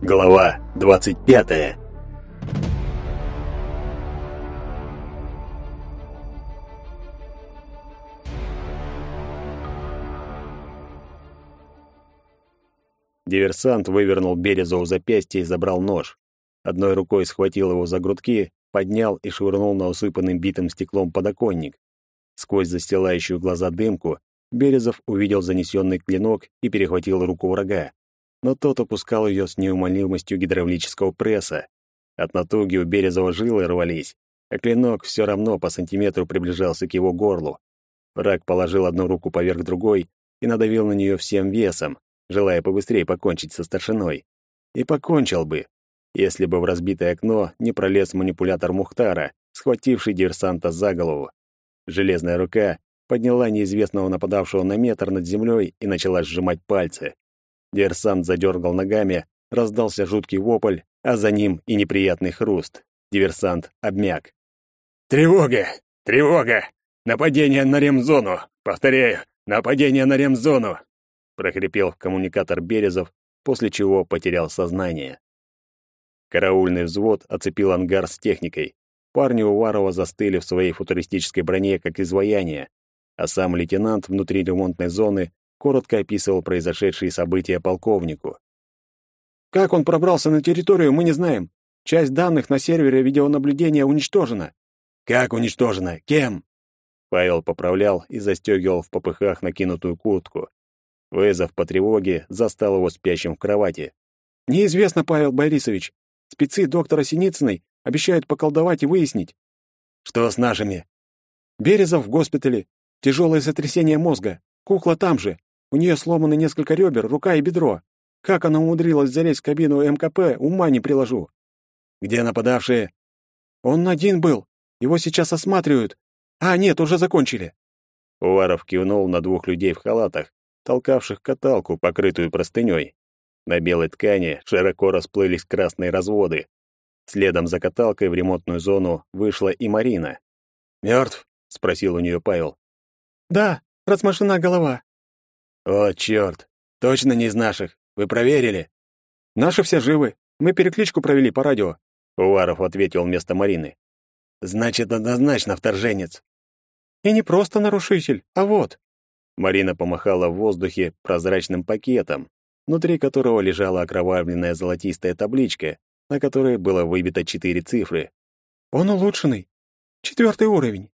Глава 25. Диверсант вывернул Березову запястье и забрал нож. Одной рукой схватил его за грудки, поднял и швырнул на усыпанный битым стеклом подоконник. Сквозь застилающую глаза дымку Березов увидел занесенный клинок и перехватил руку врага но тот опускал ее с неумолимостью гидравлического пресса. От натуги у Березова жилы рвались, а клинок все равно по сантиметру приближался к его горлу. Враг положил одну руку поверх другой и надавил на нее всем весом, желая побыстрее покончить со старшиной. И покончил бы, если бы в разбитое окно не пролез манипулятор Мухтара, схвативший диверсанта за голову. Железная рука подняла неизвестного нападавшего на метр над землей и начала сжимать пальцы. Диверсант задергал ногами, раздался жуткий вопль, а за ним и неприятный хруст. Диверсант обмяк. «Тревога! Тревога! Нападение на ремзону! Повторяю, нападение на ремзону!» прохрипел в коммуникатор Березов, после чего потерял сознание. Караульный взвод оцепил ангар с техникой. Парни Уварова застыли в своей футуристической броне, как изваяние, а сам лейтенант внутри ремонтной зоны коротко описывал произошедшие события полковнику. Как он пробрался на территорию, мы не знаем. Часть данных на сервере видеонаблюдения уничтожена. Как уничтожена? Кем? Павел поправлял и застегивал в попыхах накинутую куртку. Вызов по тревоге застал его спящим в кровати. Неизвестно, Павел Борисович. Спецы доктора Синицыной обещают поколдовать и выяснить. Что с нашими? Березов в госпитале. Тяжелое сотрясение мозга. Кукла там же. У нее сломаны несколько ребер, рука и бедро. Как она умудрилась залезть в кабину МКП, ума не приложу. Где нападавшие? Он один был. Его сейчас осматривают. А, нет, уже закончили. Уваров кивнул на двух людей в халатах, толкавших каталку, покрытую простыней. На белой ткани широко расплылись красные разводы. Следом за каталкой в ремонтную зону вышла и Марина. «Мертв?» — спросил у нее Павел. «Да, размашена голова. «О, черт! Точно не из наших. Вы проверили?» «Наши все живы. Мы перекличку провели по радио», — Уваров ответил вместо Марины. «Значит, однозначно вторженец». «И не просто нарушитель, а вот». Марина помахала в воздухе прозрачным пакетом, внутри которого лежала окровавленная золотистая табличка, на которой было выбито четыре цифры. «Он улучшенный. Четвертый уровень».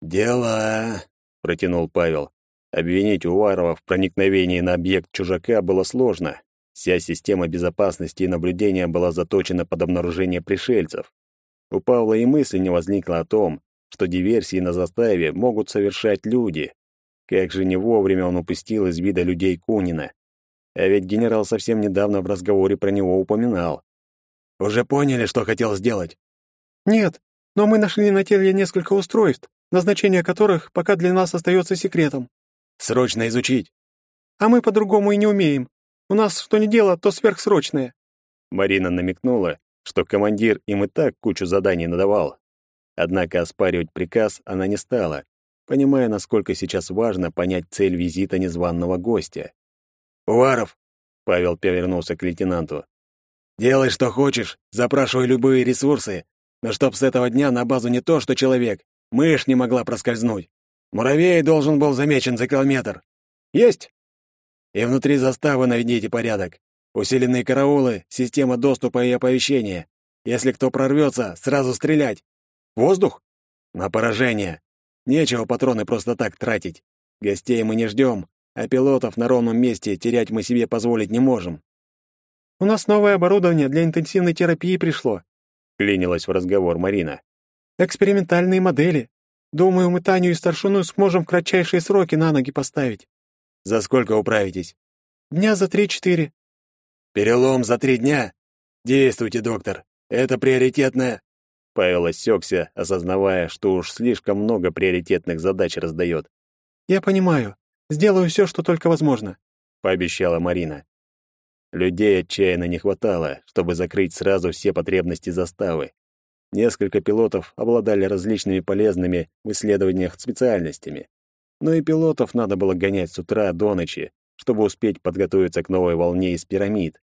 «Дела», — протянул Павел. Обвинить Уварова в проникновении на объект чужака было сложно. Вся система безопасности и наблюдения была заточена под обнаружение пришельцев. У Павла и мысли не возникло о том, что диверсии на заставе могут совершать люди. Как же не вовремя он упустил из вида людей Кунина. А ведь генерал совсем недавно в разговоре про него упоминал. «Уже поняли, что хотел сделать?» «Нет, но мы нашли на теле несколько устройств, назначение которых пока для нас остается секретом. Срочно изучить. А мы по-другому и не умеем. У нас что ни дело, то сверхсрочное. Марина намекнула, что командир им и так кучу заданий надавал. Однако оспаривать приказ она не стала, понимая, насколько сейчас важно понять цель визита незваного гостя. «Уваров!» — Павел повернулся к лейтенанту. «Делай, что хочешь, запрашивай любые ресурсы, но чтоб с этого дня на базу не то, что человек, мышь не могла проскользнуть. Муравей должен был замечен за километр. Есть. И внутри заставы наведите порядок. Усиленные караулы, система доступа и оповещения. Если кто прорвется, сразу стрелять. Воздух? На поражение. Нечего патроны просто так тратить. Гостей мы не ждем, а пилотов на ровном месте терять мы себе позволить не можем. У нас новое оборудование для интенсивной терапии пришло. Клинилась в разговор Марина. Экспериментальные модели. Думаю, мы Таню и старшину сможем в кратчайшие сроки на ноги поставить. За сколько управитесь? Дня за три-четыре. Перелом за три дня? Действуйте, доктор. Это приоритетное. Павел осекся, осознавая, что уж слишком много приоритетных задач раздает. «Я понимаю. Сделаю все, что только возможно», — пообещала Марина. Людей отчаянно не хватало, чтобы закрыть сразу все потребности заставы. Несколько пилотов обладали различными полезными в исследованиях специальностями. Но и пилотов надо было гонять с утра до ночи, чтобы успеть подготовиться к новой волне из пирамид.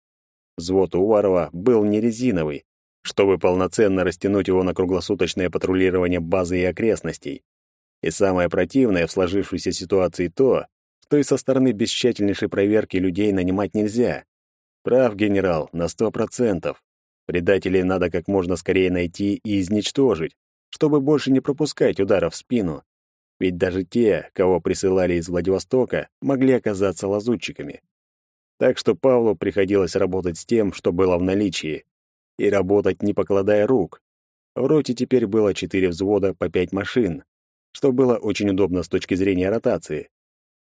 Взвод Уварова был не резиновый, чтобы полноценно растянуть его на круглосуточное патрулирование базы и окрестностей. И самое противное в сложившейся ситуации то, что и со стороны без проверки людей нанимать нельзя. Прав генерал на сто процентов. Предателей надо как можно скорее найти и изничтожить, чтобы больше не пропускать ударов в спину. Ведь даже те, кого присылали из Владивостока, могли оказаться лазутчиками. Так что Павлу приходилось работать с тем, что было в наличии. И работать, не покладая рук. В роте теперь было четыре взвода по пять машин, что было очень удобно с точки зрения ротации.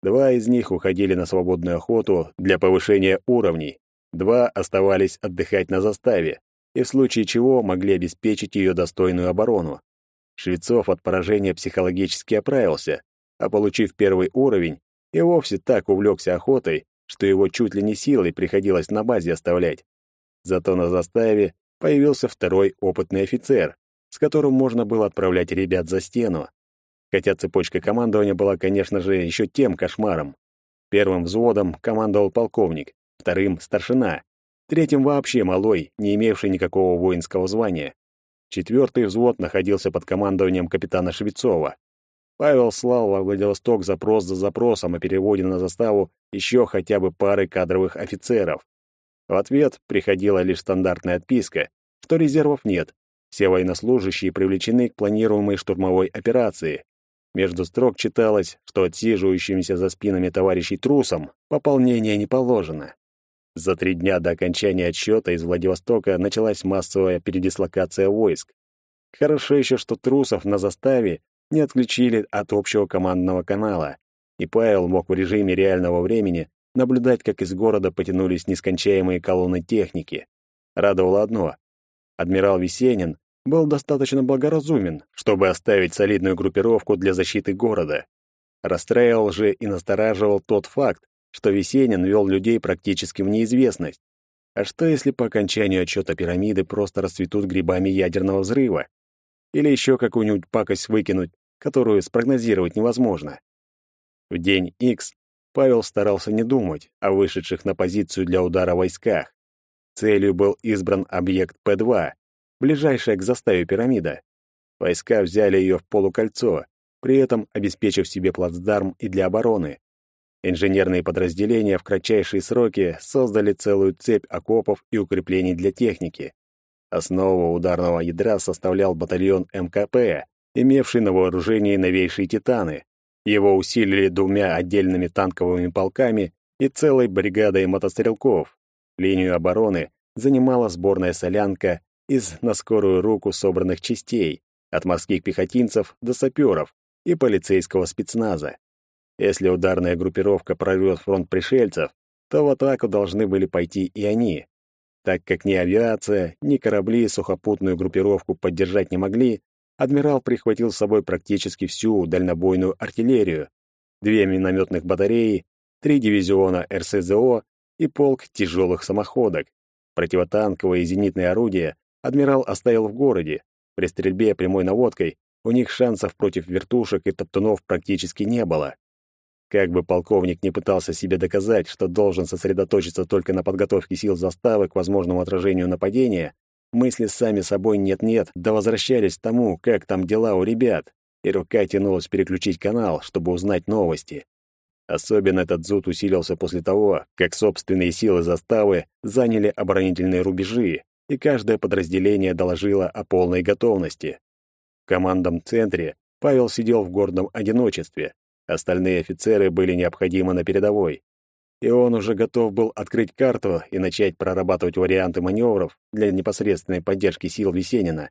Два из них уходили на свободную охоту для повышения уровней, два оставались отдыхать на заставе, и в случае чего могли обеспечить ее достойную оборону. Швецов от поражения психологически оправился, а получив первый уровень, и вовсе так увлекся охотой, что его чуть ли не силой приходилось на базе оставлять. Зато на заставе появился второй опытный офицер, с которым можно было отправлять ребят за стену. Хотя цепочка командования была, конечно же, еще тем кошмаром. Первым взводом командовал полковник, вторым — старшина, третьим вообще малой, не имевший никакого воинского звания. Четвертый взвод находился под командованием капитана Швецова. Павел слал во Владивосток запрос за запросом о переводе на заставу еще хотя бы пары кадровых офицеров. В ответ приходила лишь стандартная отписка, что резервов нет, все военнослужащие привлечены к планируемой штурмовой операции. Между строк читалось, что отсиживающимся за спинами товарищей трусам пополнение не положено. За три дня до окончания отсчета из Владивостока началась массовая передислокация войск. Хорошо еще, что трусов на заставе не отключили от общего командного канала, и Павел мог в режиме реального времени наблюдать, как из города потянулись нескончаемые колонны техники. Радовало одно. Адмирал Весенин был достаточно благоразумен, чтобы оставить солидную группировку для защиты города. Расстраивал же и настораживал тот факт, что Весенин вел людей практически в неизвестность. А что, если по окончанию отчета пирамиды просто расцветут грибами ядерного взрыва? Или еще какую-нибудь пакость выкинуть, которую спрогнозировать невозможно? В день X Павел старался не думать о вышедших на позицию для удара войсках. Целью был избран объект П-2, ближайшая к заставе пирамида. Войска взяли ее в полукольцо, при этом обеспечив себе плацдарм и для обороны. Инженерные подразделения в кратчайшие сроки создали целую цепь окопов и укреплений для техники. Основу ударного ядра составлял батальон МКП, имевший на вооружении новейшие «Титаны». Его усилили двумя отдельными танковыми полками и целой бригадой мотострелков. Линию обороны занимала сборная солянка из на скорую руку собранных частей, от морских пехотинцев до саперов и полицейского спецназа. Если ударная группировка прорвет фронт пришельцев, то в атаку должны были пойти и они. Так как ни авиация, ни корабли сухопутную группировку поддержать не могли, адмирал прихватил с собой практически всю дальнобойную артиллерию, две минометных батареи, три дивизиона РСЗО и полк тяжелых самоходок. Противотанковые и зенитные орудия адмирал оставил в городе. При стрельбе прямой наводкой у них шансов против вертушек и топтунов практически не было. Как бы полковник не пытался себе доказать, что должен сосредоточиться только на подготовке сил заставы к возможному отражению нападения, мысли сами собой нет-нет, да возвращались к тому, как там дела у ребят, и рука тянулась переключить канал, чтобы узнать новости. Особенно этот зуд усилился после того, как собственные силы заставы заняли оборонительные рубежи, и каждое подразделение доложило о полной готовности. В командном центре Павел сидел в гордом одиночестве, Остальные офицеры были необходимы на передовой. И он уже готов был открыть карту и начать прорабатывать варианты маневров для непосредственной поддержки сил Весенина.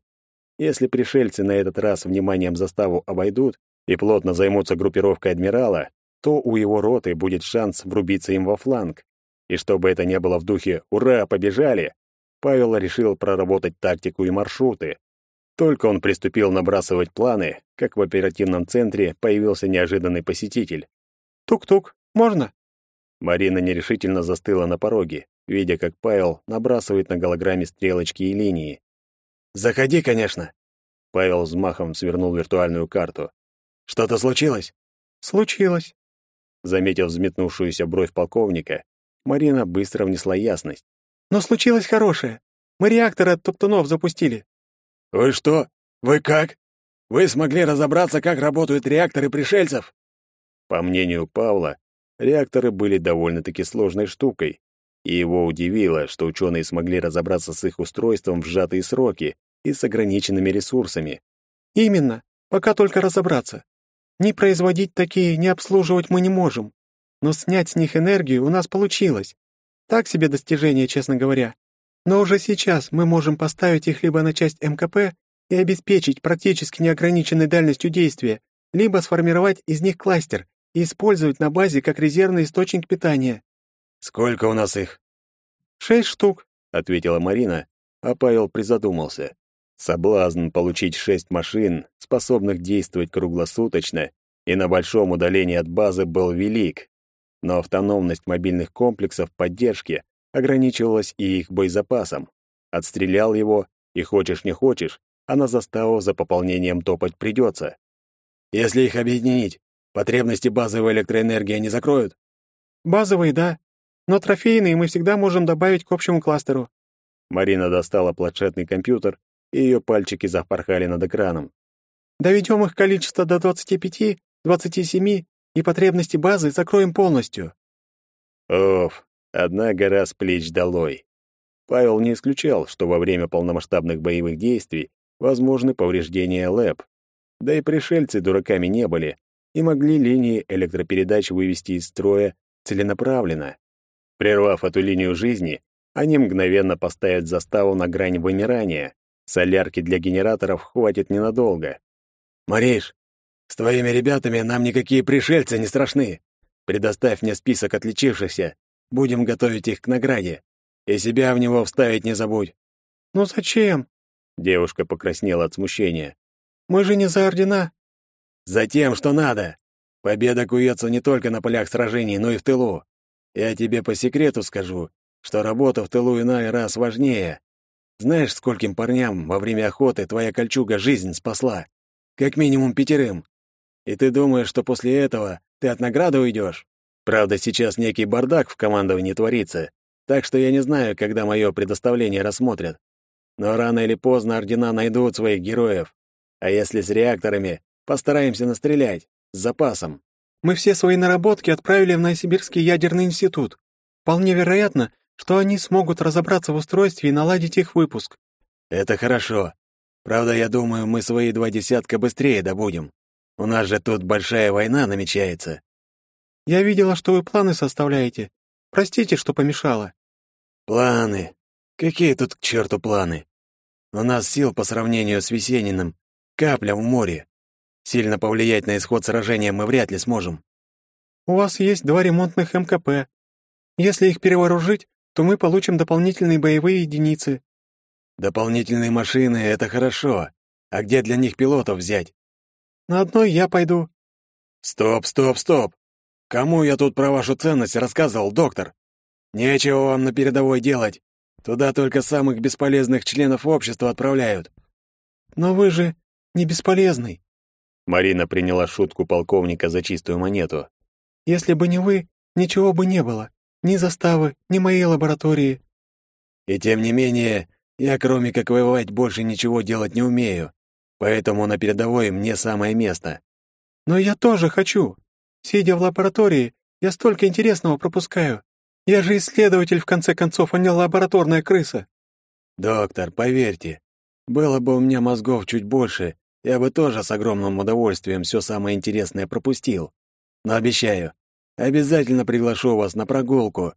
Если пришельцы на этот раз вниманием заставу обойдут и плотно займутся группировкой адмирала, то у его роты будет шанс врубиться им во фланг. И чтобы это не было в духе «Ура, побежали!», Павел решил проработать тактику и маршруты, только он приступил набрасывать планы, как в оперативном центре появился неожиданный посетитель. «Тук-тук, можно?» Марина нерешительно застыла на пороге, видя, как Павел набрасывает на голограмме стрелочки и линии. «Заходи, конечно!» Павел взмахом свернул виртуальную карту. «Что-то случилось?» «Случилось». Заметив взметнувшуюся бровь полковника, Марина быстро внесла ясность. «Но случилось хорошее. Мы реакторы от топтунов запустили». «Вы что? Вы как? Вы смогли разобраться, как работают реакторы пришельцев?» По мнению Павла, реакторы были довольно-таки сложной штукой, и его удивило, что ученые смогли разобраться с их устройством в сжатые сроки и с ограниченными ресурсами. «Именно. Пока только разобраться. Ни производить такие, ни обслуживать мы не можем. Но снять с них энергию у нас получилось. Так себе достижение, честно говоря. Но уже сейчас мы можем поставить их либо на часть МКП и обеспечить практически неограниченной дальностью действия, либо сформировать из них кластер и использовать на базе как резервный источник питания. Сколько у нас их? Шесть штук, ответила Марина, а Павел призадумался. Соблазн получить шесть машин, способных действовать круглосуточно и на большом удалении от базы, был велик. Но автономность мобильных комплексов поддержки ограничивалась и их боезапасом. Отстрелял его, и хочешь не хочешь, а на заставу за пополнением топать придется. Если их объединить, потребности базовой электроэнергии не закроют? Базовые, да. Но трофейные мы всегда можем добавить к общему кластеру. Марина достала планшетный компьютер и ее пальчики запорхали над экраном. «Доведем их количество до 25, 27, и потребности базы закроем полностью». Оф, одна гора с плеч долой. Павел не исключал, что во время полномасштабных боевых действий возможны повреждения ЛЭП. Да и пришельцы дураками не были и могли линии электропередач вывести из строя целенаправленно. Прервав эту линию жизни, они мгновенно поставят заставу на грань вымирания. Солярки для генераторов хватит ненадолго. «Мариш, с твоими ребятами нам никакие пришельцы не страшны. Предоставь мне список отличившихся. Будем готовить их к награде. И себя в него вставить не забудь». «Ну зачем?» Девушка покраснела от смущения. «Мы же не за ордена». «За тем, что надо. Победа куется не только на полях сражений, но и в тылу. Я тебе по секрету скажу, что работа в тылу иной раз важнее. Знаешь, скольким парням во время охоты твоя кольчуга жизнь спасла? Как минимум пятерым. И ты думаешь, что после этого ты от награды уйдешь? Правда, сейчас некий бардак в командовании творится, так что я не знаю, когда мое предоставление рассмотрят. Но рано или поздно ордена найдут своих героев. А если с реакторами, постараемся настрелять, с запасом. Мы все свои наработки отправили в Новосибирский ядерный институт. Вполне вероятно, что они смогут разобраться в устройстве и наладить их выпуск. Это хорошо. Правда, я думаю, мы свои два десятка быстрее добудем. У нас же тут большая война намечается. Я видела, что вы планы составляете. Простите, что помешала. Планы? Какие тут к черту планы? У нас сил по сравнению с Весениным капля в море. Сильно повлиять на исход сражения мы вряд ли сможем. У вас есть два ремонтных МКП. Если их перевооружить, то мы получим дополнительные боевые единицы. Дополнительные машины — это хорошо. А где для них пилотов взять? На одной я пойду. Стоп, стоп, стоп. Кому я тут про вашу ценность рассказывал, доктор? Нечего вам на передовой делать. Туда только самых бесполезных членов общества отправляют. Но вы же не бесполезный. Марина приняла шутку полковника за чистую монету. Если бы не вы, ничего бы не было. Ни заставы, ни моей лаборатории. И тем не менее, я кроме как воевать больше ничего делать не умею. Поэтому на передовой мне самое место. Но я тоже хочу. Сидя в лаборатории, я столько интересного пропускаю. Я же исследователь, в конце концов, а не лабораторная крыса. Доктор, поверьте, было бы у меня мозгов чуть больше, я бы тоже с огромным удовольствием все самое интересное пропустил. Но обещаю, Обязательно приглашу вас на прогулку.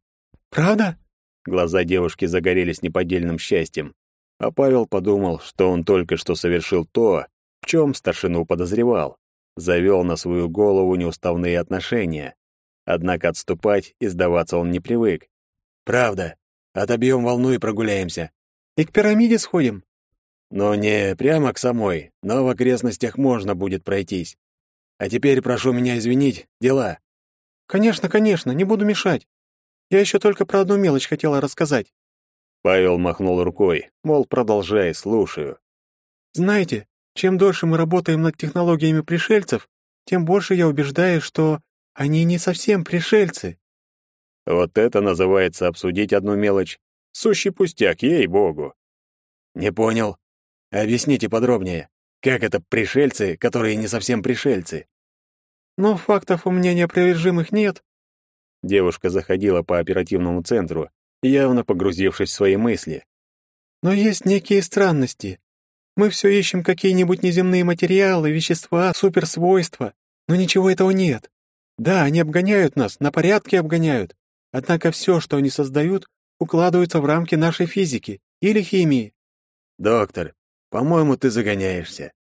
Правда? Глаза девушки загорелись неподдельным счастьем. А Павел подумал, что он только что совершил то, в чем старшину подозревал. Завел на свою голову неуставные отношения. Однако отступать и сдаваться он не привык. «Правда. Отобьем волну и прогуляемся». «И к пирамиде сходим?» «Ну, не прямо к самой, но в окрестностях можно будет пройтись. А теперь прошу меня извинить, дела». «Конечно, конечно, не буду мешать. Я еще только про одну мелочь хотела рассказать». Павел махнул рукой, мол, продолжай, слушаю. «Знаете, чем дольше мы работаем над технологиями пришельцев, тем больше я убеждаюсь, что Они не совсем пришельцы. Вот это называется обсудить одну мелочь. Сущий пустяк, ей-богу. Не понял. Объясните подробнее. Как это пришельцы, которые не совсем пришельцы? Но фактов у меня неопровержимых нет. Девушка заходила по оперативному центру, явно погрузившись в свои мысли. Но есть некие странности. Мы все ищем какие-нибудь неземные материалы, вещества, суперсвойства, но ничего этого нет. Да, они обгоняют нас, на порядке обгоняют. Однако все, что они создают, укладывается в рамки нашей физики или химии. Доктор, по-моему, ты загоняешься.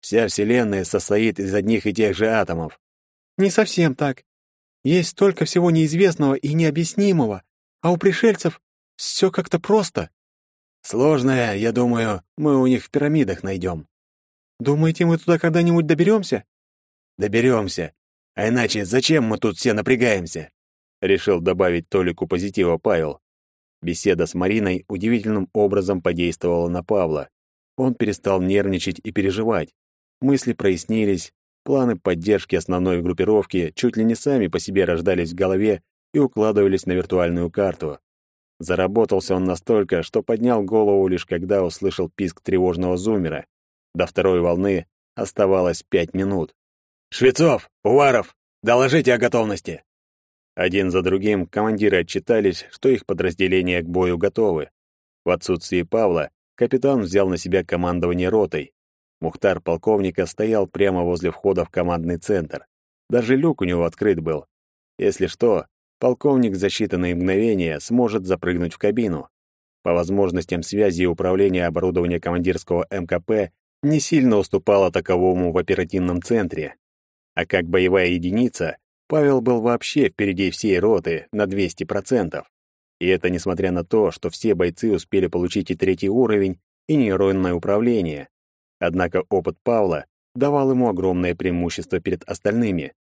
Вся Вселенная состоит из одних и тех же атомов. Не совсем так. Есть столько всего неизвестного и необъяснимого, а у пришельцев все как-то просто. Сложное, я думаю, мы у них в пирамидах найдем. Думаете, мы туда когда-нибудь доберемся? Доберемся. А иначе зачем мы тут все напрягаемся? Решил добавить Толику позитива Павел. Беседа с Мариной удивительным образом подействовала на Павла. Он перестал нервничать и переживать. Мысли прояснились, планы поддержки основной группировки чуть ли не сами по себе рождались в голове и укладывались на виртуальную карту. Заработался он настолько, что поднял голову лишь когда услышал писк тревожного зумера. До второй волны оставалось пять минут. «Швецов! Уваров! Доложите о готовности!» Один за другим командиры отчитались, что их подразделения к бою готовы. В отсутствие Павла капитан взял на себя командование ротой. Мухтар полковника стоял прямо возле входа в командный центр. Даже люк у него открыт был. Если что, полковник за считанные мгновения сможет запрыгнуть в кабину. По возможностям связи и управления оборудования командирского МКП не сильно уступало таковому в оперативном центре. А как боевая единица, Павел был вообще впереди всей роты на 200%. И это несмотря на то, что все бойцы успели получить и третий уровень, и нейронное управление. Однако опыт Павла давал ему огромное преимущество перед остальными.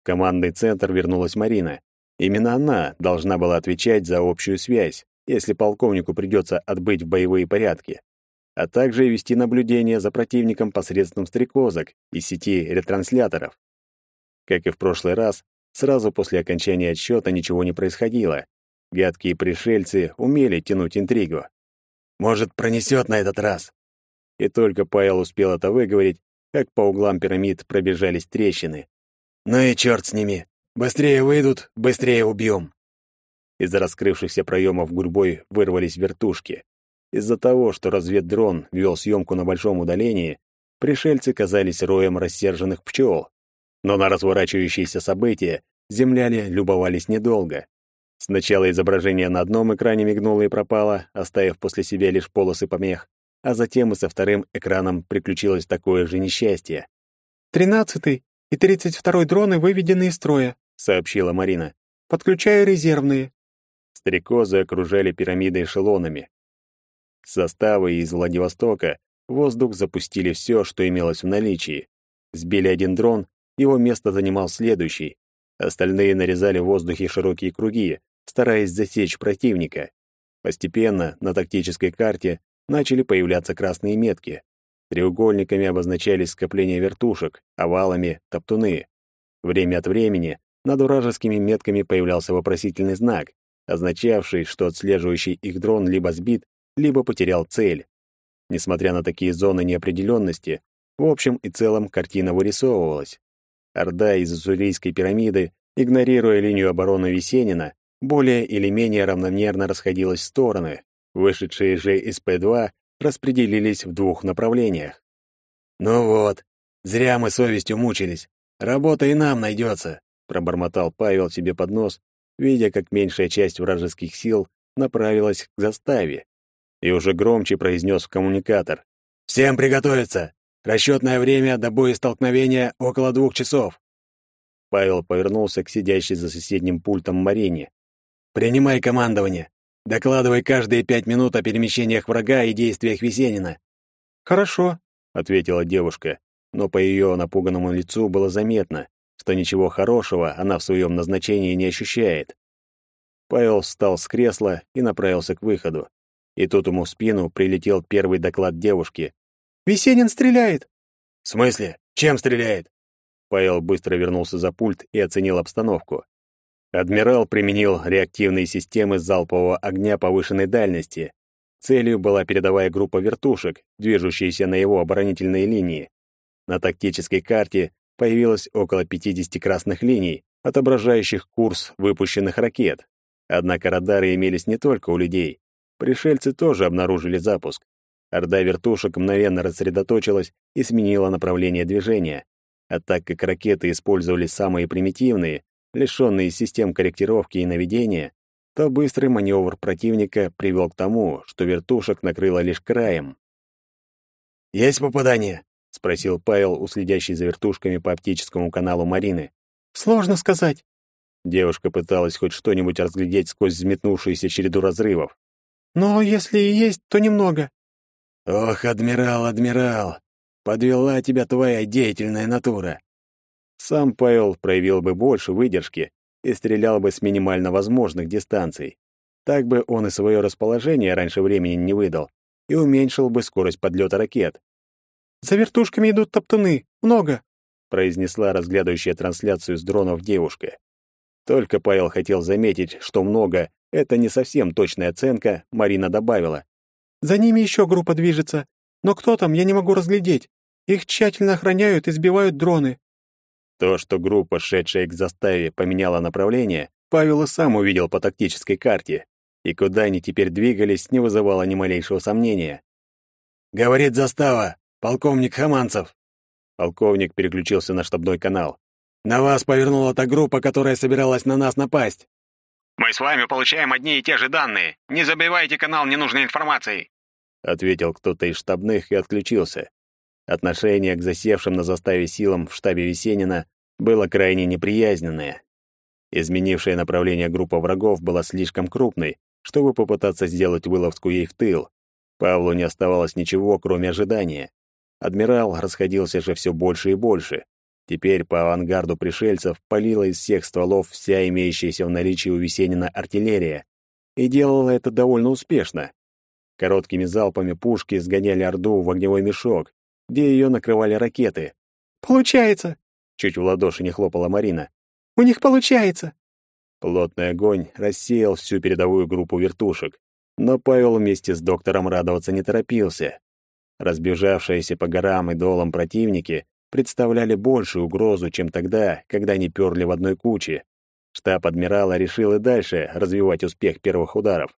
В командный центр вернулась Марина. Именно она должна была отвечать за общую связь, если полковнику придется отбыть в боевые порядки, а также вести наблюдение за противником посредством стрекозок и сети ретрансляторов. Как и в прошлый раз, сразу после окончания отсчета ничего не происходило. Гадкие пришельцы умели тянуть интригу. «Может, пронесет на этот раз?» И только Павел успел это выговорить, как по углам пирамид пробежались трещины. «Ну и черт с ними! Быстрее выйдут, быстрее убьем!» Из раскрывшихся проемов гурьбой вырвались вертушки. Из-за того, что разведдрон вел съемку на большом удалении, пришельцы казались роем рассерженных пчел. Но на разворачивающиеся события земляне любовались недолго. Сначала изображение на одном экране мигнуло и пропало, оставив после себя лишь полосы помех, а затем и со вторым экраном приключилось такое же несчастье. «Тринадцатый и тридцать второй дроны выведены из строя», — сообщила Марина. «Подключаю резервные». Стрекозы окружали пирамиды эшелонами. Составы из Владивостока в воздух запустили все, что имелось в наличии. Сбили один дрон его место занимал следующий. Остальные нарезали в воздухе широкие круги, стараясь засечь противника. Постепенно на тактической карте начали появляться красные метки. Треугольниками обозначались скопления вертушек, овалами — топтуны. Время от времени над вражескими метками появлялся вопросительный знак, означавший, что отслеживающий их дрон либо сбит, либо потерял цель. Несмотря на такие зоны неопределенности, в общем и целом картина вырисовывалась. Орда из Уссурийской пирамиды, игнорируя линию обороны Весенина, более или менее равномерно расходилась в стороны. Вышедшие же из П-2 распределились в двух направлениях. «Ну вот, зря мы совестью мучились. Работа и нам найдется», — пробормотал Павел себе под нос, видя, как меньшая часть вражеских сил направилась к заставе, и уже громче произнес в коммуникатор. «Всем приготовиться! Расчетное время до боестолкновения около двух часов. Павел повернулся к сидящей за соседним пультом Марине. «Принимай командование. Докладывай каждые пять минут о перемещениях врага и действиях Весенина». «Хорошо», — ответила девушка, но по ее напуганному лицу было заметно, что ничего хорошего она в своем назначении не ощущает. Павел встал с кресла и направился к выходу. И тут ему в спину прилетел первый доклад девушки, Весенин стреляет!» «В смысле? Чем стреляет?» Павел быстро вернулся за пульт и оценил обстановку. Адмирал применил реактивные системы залпового огня повышенной дальности. Целью была передовая группа вертушек, движущаяся на его оборонительные линии. На тактической карте появилось около 50 красных линий, отображающих курс выпущенных ракет. Однако радары имелись не только у людей. Пришельцы тоже обнаружили запуск. Орда вертушек мгновенно рассредоточилась и сменила направление движения. А так как ракеты использовали самые примитивные, лишенные систем корректировки и наведения, то быстрый маневр противника привел к тому, что вертушек накрыло лишь краем. «Есть попадание?» — спросил Павел, уследящий за вертушками по оптическому каналу Марины. «Сложно сказать». Девушка пыталась хоть что-нибудь разглядеть сквозь взметнувшуюся череду разрывов. «Но если и есть, то немного». «Ох, адмирал, адмирал, подвела тебя твоя деятельная натура». Сам Павел проявил бы больше выдержки и стрелял бы с минимально возможных дистанций. Так бы он и свое расположение раньше времени не выдал и уменьшил бы скорость подлета ракет. «За вертушками идут топтуны. Много», — произнесла разглядывающая трансляцию с дронов девушка. Только Павел хотел заметить, что много — это не совсем точная оценка, Марина добавила. «За ними еще группа движется. Но кто там, я не могу разглядеть. Их тщательно охраняют и сбивают дроны». То, что группа, шедшая к заставе, поменяла направление, Павел и сам увидел по тактической карте. И куда они теперь двигались, не вызывало ни малейшего сомнения. «Говорит застава, полковник Хаманцев». Полковник переключился на штабной канал. «На вас повернула та группа, которая собиралась на нас напасть». «Мы с вами получаем одни и те же данные. Не забивайте канал ненужной информацией», — ответил кто-то из штабных и отключился. Отношение к засевшим на заставе силам в штабе Весенина было крайне неприязненное. Изменившая направление группа врагов была слишком крупной, чтобы попытаться сделать вылазку ей в тыл. Павлу не оставалось ничего, кроме ожидания. Адмирал расходился же все больше и больше. Теперь по авангарду пришельцев палила из всех стволов вся имеющаяся в наличии у Весенина артиллерия. И делала это довольно успешно. Короткими залпами пушки сгоняли Орду в огневой мешок, где ее накрывали ракеты. «Получается!» — чуть в ладоши не хлопала Марина. «У них получается!» Плотный огонь рассеял всю передовую группу вертушек, но Павел вместе с доктором радоваться не торопился. Разбежавшиеся по горам и долам противники представляли большую угрозу, чем тогда, когда они перли в одной куче. Штаб адмирала решил и дальше развивать успех первых ударов.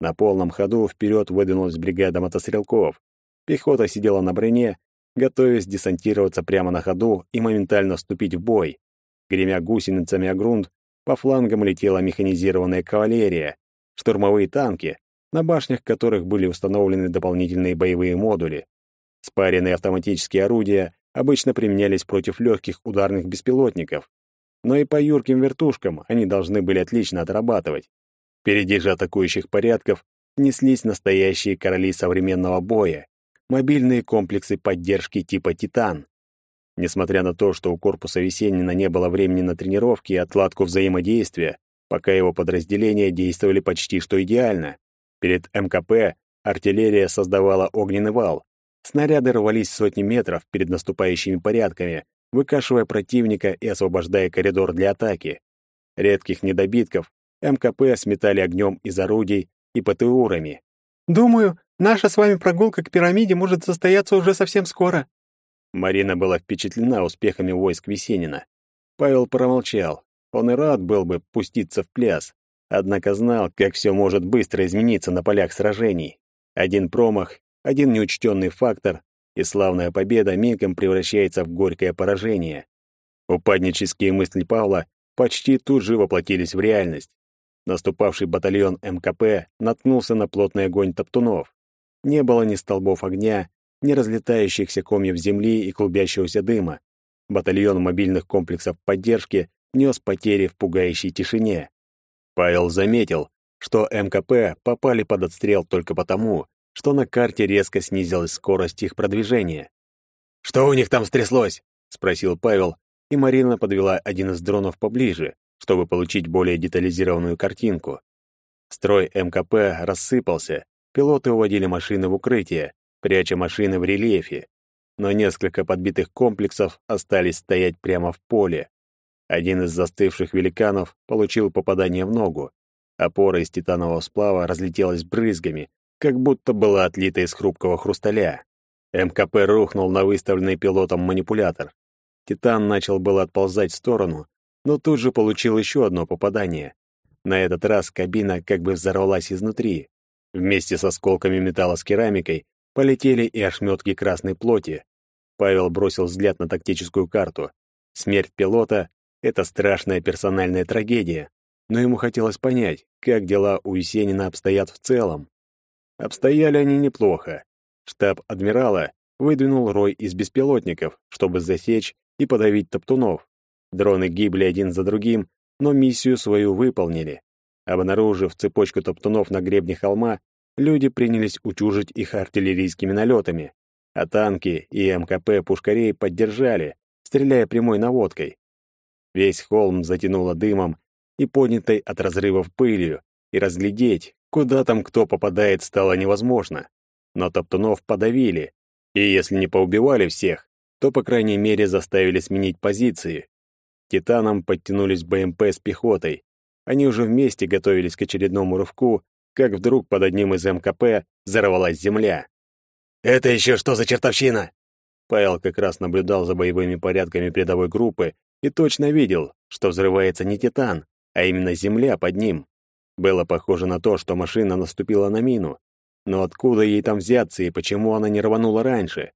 На полном ходу вперед выдвинулась бригада мотострелков, Пехота сидела на броне, готовясь десантироваться прямо на ходу и моментально вступить в бой. Гремя гусеницами о грунт, по флангам летела механизированная кавалерия, штурмовые танки, на башнях которых были установлены дополнительные боевые модули. Спаренные автоматические орудия обычно применялись против легких ударных беспилотников, но и по юрким вертушкам они должны были отлично отрабатывать. Впереди же атакующих порядков неслись настоящие короли современного боя, мобильные комплексы поддержки типа «Титан». Несмотря на то, что у корпуса Весеннина не было времени на тренировки и отладку взаимодействия, пока его подразделения действовали почти что идеально. Перед МКП артиллерия создавала огненный вал. Снаряды рвались сотни метров перед наступающими порядками, выкашивая противника и освобождая коридор для атаки. Редких недобитков МКП сметали огнем из орудий и ПТУрами. «Думаю, Наша с вами прогулка к пирамиде может состояться уже совсем скоро». Марина была впечатлена успехами войск Весенина. Павел промолчал. Он и рад был бы пуститься в пляс, однако знал, как все может быстро измениться на полях сражений. Один промах, один неучтенный фактор, и славная победа мигом превращается в горькое поражение. Упаднические мысли Павла почти тут же воплотились в реальность. Наступавший батальон МКП наткнулся на плотный огонь топтунов. Не было ни столбов огня, ни разлетающихся комьев земли и клубящегося дыма. Батальон мобильных комплексов поддержки нес потери в пугающей тишине. Павел заметил, что МКП попали под отстрел только потому, что на карте резко снизилась скорость их продвижения. «Что у них там стряслось?» — спросил Павел, и Марина подвела один из дронов поближе, чтобы получить более детализированную картинку. Строй МКП рассыпался, Пилоты уводили машины в укрытие, пряча машины в рельефе. но несколько подбитых комплексов остались стоять прямо в поле. Один из застывших великанов получил попадание в ногу. Опора из титанового сплава разлетелась брызгами, как будто была отлита из хрупкого хрусталя. МКП рухнул на выставленный пилотом манипулятор. Титан начал было отползать в сторону, но тут же получил еще одно попадание. На этот раз кабина как бы взорвалась изнутри. Вместе с осколками металла с керамикой полетели и ошметки красной плоти. Павел бросил взгляд на тактическую карту. Смерть пилота — это страшная персональная трагедия, но ему хотелось понять, как дела у Есенина обстоят в целом. Обстояли они неплохо. Штаб адмирала выдвинул рой из беспилотников, чтобы засечь и подавить топтунов. Дроны гибли один за другим, но миссию свою выполнили. Обнаружив цепочку топтунов на гребне холма, люди принялись утюжить их артиллерийскими налетами, а танки и МКП пушкарей поддержали, стреляя прямой наводкой. Весь холм затянуло дымом и поднятой от разрывов пылью, и разглядеть, куда там кто попадает, стало невозможно. Но топтунов подавили, и если не поубивали всех, то, по крайней мере, заставили сменить позиции. Титанам подтянулись БМП с пехотой. Они уже вместе готовились к очередному рывку, как вдруг под одним из МКП взорвалась земля. «Это еще что за чертовщина?» Павел как раз наблюдал за боевыми порядками передовой группы и точно видел, что взрывается не Титан, а именно земля под ним. Было похоже на то, что машина наступила на мину. Но откуда ей там взяться и почему она не рванула раньше?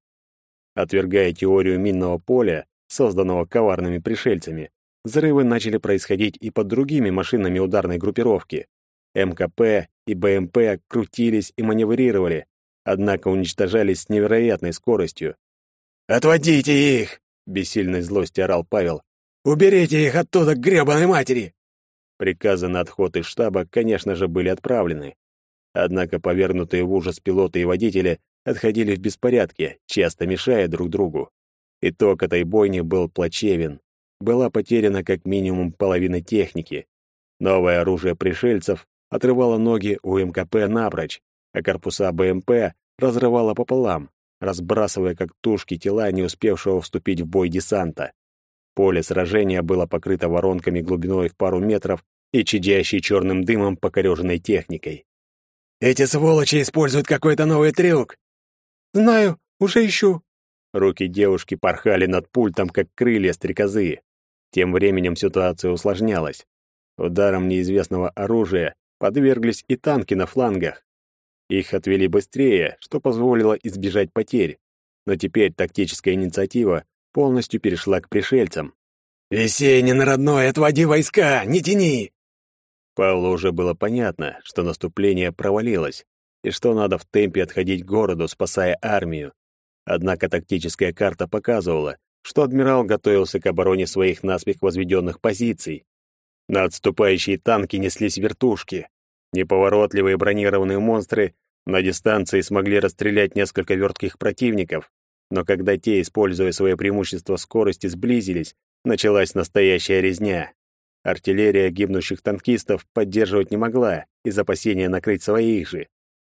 Отвергая теорию минного поля, созданного коварными пришельцами, взрывы начали происходить и под другими машинами ударной группировки. МКП и БМП крутились и маневрировали, однако уничтожались с невероятной скоростью. «Отводите их!» — бессильной злости орал Павел. «Уберите их оттуда к гребаной матери!» Приказы на отход из штаба, конечно же, были отправлены. Однако повергнутые в ужас пилоты и водители отходили в беспорядке, часто мешая друг другу. Итог этой бойни был плачевен. Была потеряна как минимум половина техники. Новое оружие пришельцев отрывало ноги у МКП напрочь, а корпуса БМП разрывало пополам, разбрасывая как тушки тела не успевшего вступить в бой десанта. Поле сражения было покрыто воронками глубиной в пару метров и чадящей черным дымом покореженной техникой. «Эти сволочи используют какой-то новый трюк!» «Знаю, уже ищу». Руки девушки порхали над пультом, как крылья стрекозы. Тем временем ситуация усложнялась. Ударом неизвестного оружия подверглись и танки на флангах. Их отвели быстрее, что позволило избежать потерь. Но теперь тактическая инициатива полностью перешла к пришельцам. «Весенин, родной, отводи войска, не тяни!» Павлу уже было понятно, что наступление провалилось, и что надо в темпе отходить к городу, спасая армию. Однако тактическая карта показывала, что адмирал готовился к обороне своих наспех возведенных позиций. На отступающие танки неслись вертушки. Неповоротливые бронированные монстры на дистанции смогли расстрелять несколько вертких противников, но когда те, используя свое преимущество скорости, сблизились, началась настоящая резня. Артиллерия гибнущих танкистов поддерживать не могла из опасения накрыть своих же.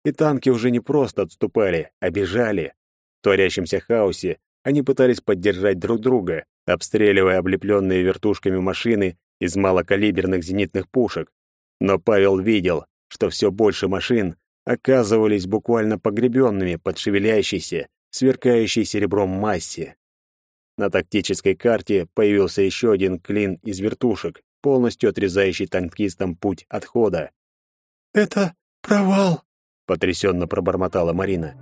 И танки уже не просто отступали, а бежали. В творящемся хаосе они пытались поддержать друг друга, обстреливая облепленные вертушками машины из малокалиберных зенитных пушек. Но Павел видел, что все больше машин оказывались буквально погребенными под шевелящейся, сверкающей серебром массе. На тактической карте появился еще один клин из вертушек, полностью отрезающий танкистам путь отхода. «Это провал!» — потрясенно пробормотала Марина.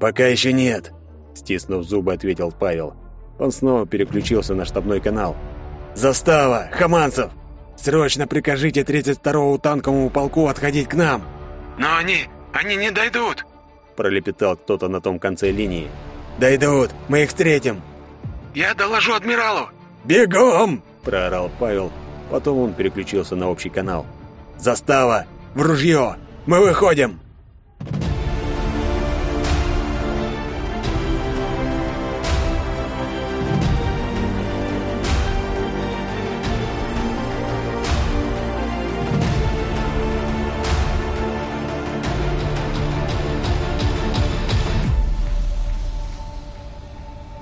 «Пока еще нет!» — стиснув зубы, ответил Павел. Он снова переключился на штабной канал. «Застава! Хаманцев! Срочно прикажите 32-му танковому полку отходить к нам!» «Но они... они не дойдут!» — пролепетал кто-то на том конце линии. «Дойдут! Мы их встретим!» «Я доложу адмиралу!» «Бегом!» — проорал Павел. Потом он переключился на общий канал. «Застава! В ружье! Мы выходим!»